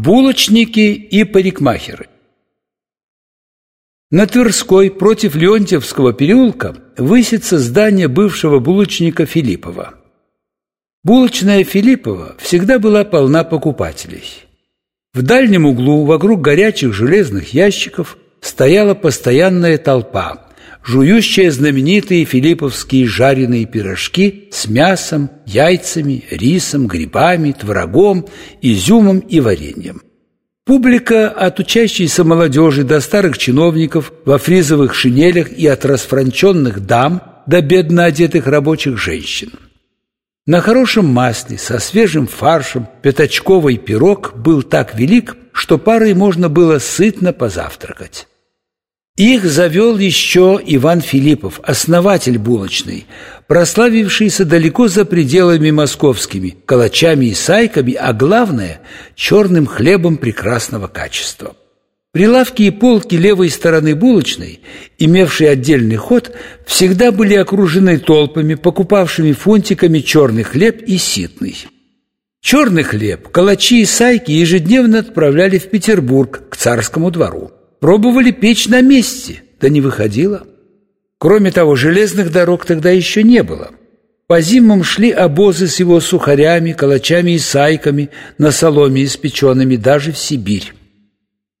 Булочники и парикмахеры На Тверской против Леонтьевского переулка высится здание бывшего булочника Филиппова. Булочная Филиппова всегда была полна покупателей. В дальнем углу, вокруг горячих железных ящиков, стояла постоянная толпа – жующая знаменитые филипповские жареные пирожки с мясом, яйцами, рисом, грибами, творогом, изюмом и вареньем. Публика от учащейся молодежи до старых чиновников во фризовых шинелях и от расфранченных дам до бедно одетых рабочих женщин. На хорошем масле со свежим фаршем пятачковый пирог был так велик, что парой можно было сытно позавтракать. Их завел еще Иван Филиппов, основатель булочной, прославившийся далеко за пределами московскими, калачами и сайками, а главное – черным хлебом прекрасного качества. Прилавки и полки левой стороны булочной, имевшие отдельный ход, всегда были окружены толпами, покупавшими фунтиками черный хлеб и ситный. Черный хлеб, калачи и сайки ежедневно отправляли в Петербург к царскому двору. Пробовали печь на месте, да не выходило. Кроме того, железных дорог тогда еще не было. По зимам шли обозы с его сухарями, калачами и сайками, на соломе испеченными даже в Сибирь.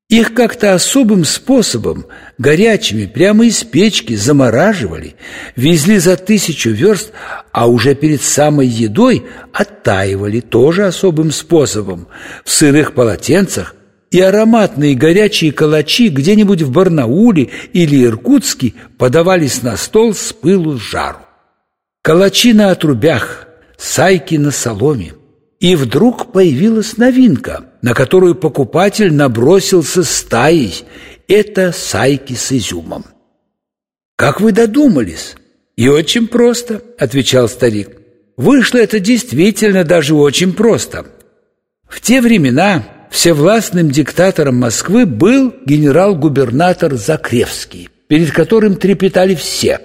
Их как-то особым способом, горячими, прямо из печки, замораживали, везли за тысячу верст, а уже перед самой едой оттаивали тоже особым способом, в сырых полотенцах, и ароматные горячие калачи где-нибудь в Барнауле или Иркутске подавались на стол с пылу с жару. Калачи на отрубях, сайки на соломе. И вдруг появилась новинка, на которую покупатель набросился стаей. Это сайки с изюмом. «Как вы додумались?» «И очень просто», — отвечал старик. «Вышло это действительно даже очень просто. В те времена всевластным диктатором Москвы был генерал-губернатор Закревский, перед которым трепетали все.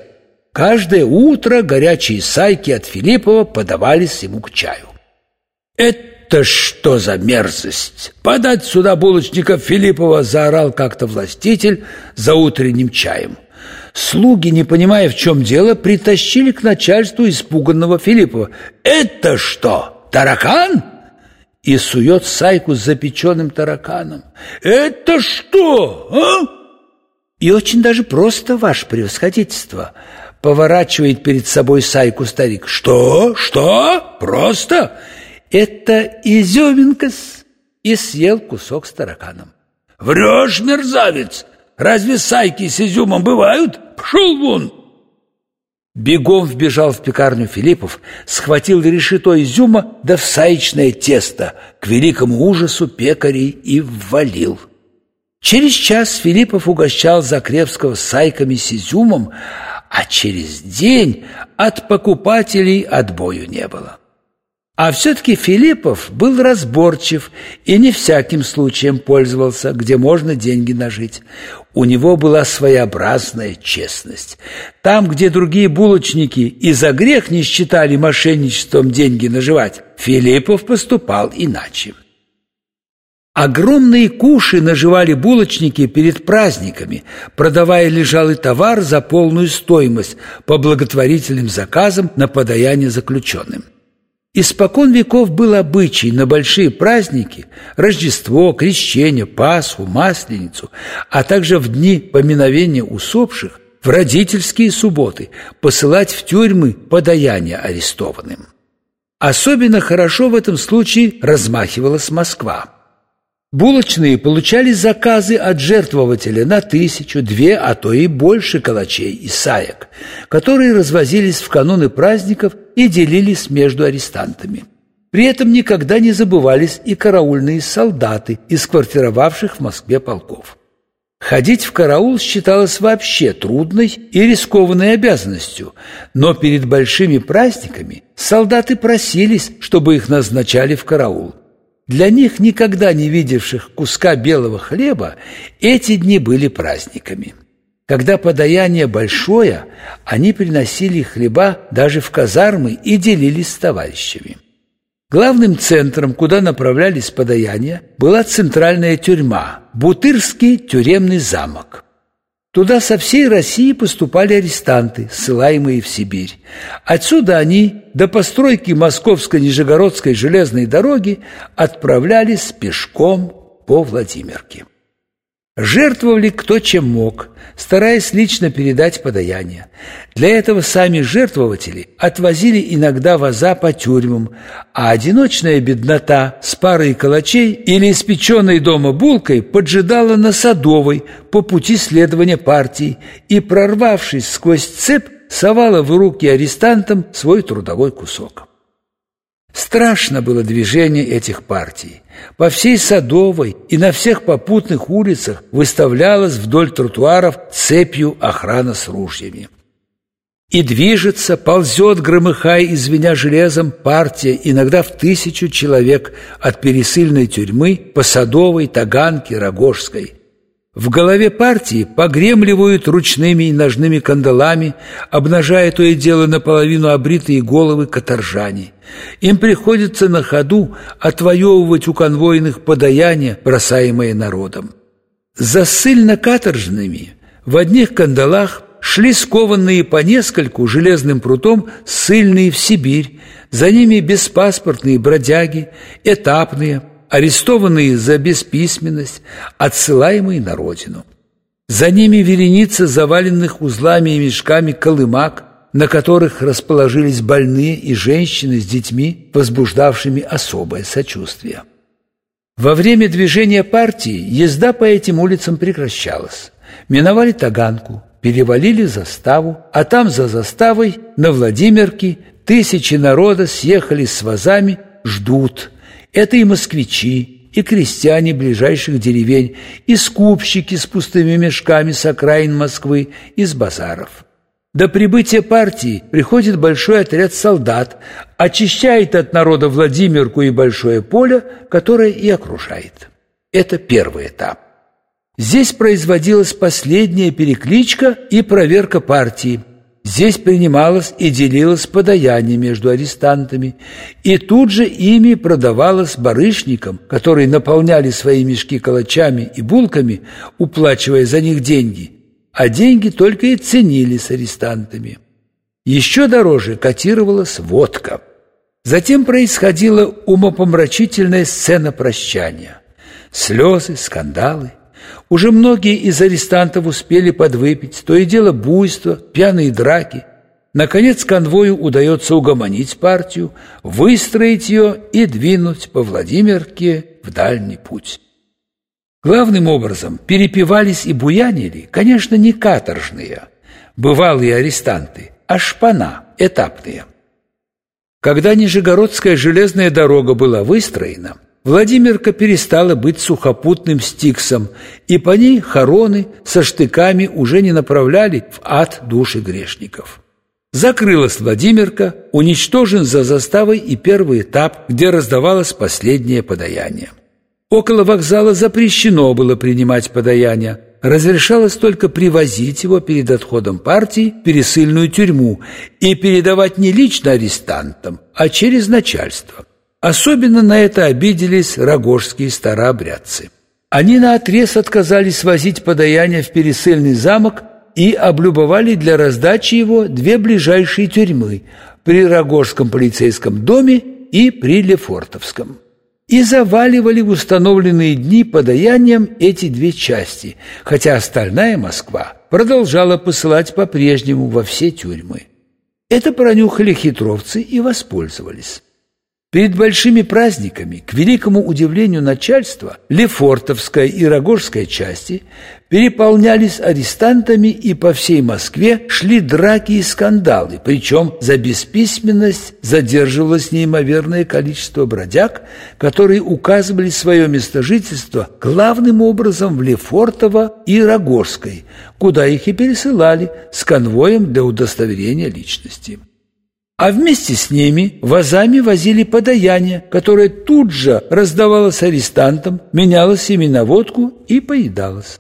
Каждое утро горячие сайки от Филиппова подавались ему к чаю. «Это что за мерзость? Подать сюда булочников Филиппова!» заорал как-то властитель за утренним чаем. Слуги, не понимая, в чем дело, притащили к начальству испуганного Филиппова. «Это что, таракан?» И сует сайку с запеченным тараканом. «Это что, а?» «И очень даже просто, ваше превосходительство», — поворачивает перед собой сайку старик. «Что? Что? Просто?» «Это изюминка-с» и съел кусок с тараканом. «Врешь, мерзавец! Разве сайки с изюмом бывают? Пшел вон!» Бегом вбежал в пекарню Филиппов, схватил решето изюма да в саечное тесто, к великому ужасу пекарей и ввалил. Через час Филиппов угощал Закревского сайками с изюмом, а через день от покупателей отбою не было. А все-таки Филиппов был разборчив и не всяким случаем пользовался, где можно деньги нажить. У него была своеобразная честность. Там, где другие булочники и за грех не считали мошенничеством деньги наживать, Филиппов поступал иначе. Огромные куши наживали булочники перед праздниками, продавая лежалый товар за полную стоимость по благотворительным заказам на подаяние заключенным. Испокон веков был обычай на большие праздники – Рождество, Крещение, Пасху, Масленицу, а также в дни поминовения усопших, в родительские субботы посылать в тюрьмы подаяния арестованным. Особенно хорошо в этом случае размахивалась Москва. Булочные получали заказы от жертвователя на тысячу, две, а то и больше калачей и саек, которые развозились в кануны праздников и делились между арестантами. При этом никогда не забывались и караульные солдаты из квартировавших в Москве полков. Ходить в караул считалось вообще трудной и рискованной обязанностью, но перед большими праздниками солдаты просились, чтобы их назначали в караул – для них, никогда не видевших куска белого хлеба, эти дни были праздниками. Когда подаяние большое, они приносили хлеба даже в казармы и делились с товарищами. Главным центром, куда направлялись подаяния, была центральная тюрьма – Бутырский тюремный замок. Туда со всей России поступали арестанты, ссылаемые в Сибирь. Отсюда они до постройки Московско-Нижегородской железной дороги отправлялись пешком по Владимирке. Жертвовали кто чем мог, стараясь лично передать подаяние. Для этого сами жертвователи отвозили иногда ваза по тюрьмам, а одиночная беднота с парой калачей или испеченной дома булкой поджидала на Садовой по пути следования партии и, прорвавшись сквозь цепь, совала в руки арестантам свой трудовой кусок. Страшно было движение этих партий. По всей Садовой и на всех попутных улицах выставлялась вдоль тротуаров цепью охрана с ружьями. И движется, ползет, громыхая и железом, партия иногда в тысячу человек от пересыльной тюрьмы по Садовой, Таганке, Рогожской – в голове партии погремливают ручными и ножными кандалами, обнажая то и дело наполовину обритые головы каторжане. Им приходится на ходу отвоевывать у конвойных подаяния, бросаемые народом. За ссыльно-каторжными в одних кандалах шли скованные по нескольку железным прутом ссыльные в Сибирь, за ними беспаспортные бродяги, этапные – арестованные за бесписьменность, отсылаемые на родину. За ними вереница заваленных узлами и мешками колымак, на которых расположились больные и женщины с детьми, возбуждавшими особое сочувствие. Во время движения партии езда по этим улицам прекращалась. Миновали Таганку, перевалили заставу, а там за заставой на Владимирке тысячи народа съехали с вазами, ждут, это и москвичи, и крестьяне ближайших деревень, и скупщики с пустыми мешками с окраин Москвы, из базаров. До прибытия партии приходит большой отряд солдат, очищает от народа Владимирку и Большое поле, которое и окружает. Это первый этап. Здесь производилась последняя перекличка и проверка партии – Здесь принималось и делилось подаяние между арестантами, и тут же ими продавалось барышникам, которые наполняли свои мешки калачами и булками, уплачивая за них деньги, а деньги только и ценились арестантами. Еще дороже котировалась водка. Затем происходила умопомрачительная сцена прощания. Слезы, скандалы – уже многие из арестантов успели подвыпить, то и дело буйство, пьяные драки. Наконец конвою удается угомонить партию, выстроить ее и двинуть по Владимирке в дальний путь. Главным образом перепивались и буянили, конечно, не каторжные, бывалые арестанты, а шпана, этапные. Когда Нижегородская железная дорога была выстроена – Владимирка перестала быть сухопутным стиксом, и по ней хороны со штыками уже не направляли в ад души грешников. Закрылась Владимирка, уничтожен за заставой и первый этап, где раздавалось последнее подаяние. Около вокзала запрещено было принимать подаяние, разрешалось только привозить его перед отходом партии в пересыльную тюрьму и передавать не лично арестантам, а через начальство – Особенно на это обиделись рогожские старообрядцы. Они наотрез отказались возить подаяние в пересыльный замок и облюбовали для раздачи его две ближайшие тюрьмы при Рогожском полицейском доме и при Лефортовском. И заваливали в установленные дни подаянием эти две части, хотя остальная Москва продолжала посылать по-прежнему во все тюрьмы. Это пронюхали хитровцы и воспользовались. Перед большими праздниками, к великому удивлению начальства, Лефортовская и Рогожская части переполнялись арестантами и по всей Москве шли драки и скандалы, причем за бесписьменность задерживалось неимоверное количество бродяг, которые указывали свое место жительства главным образом в Лефортово и Рогожской, куда их и пересылали с конвоем для удостоверения личности а вместе с ними вазами возили подаяние, которое тут же раздавалось арестантам, менялось ими на водку и поедалось.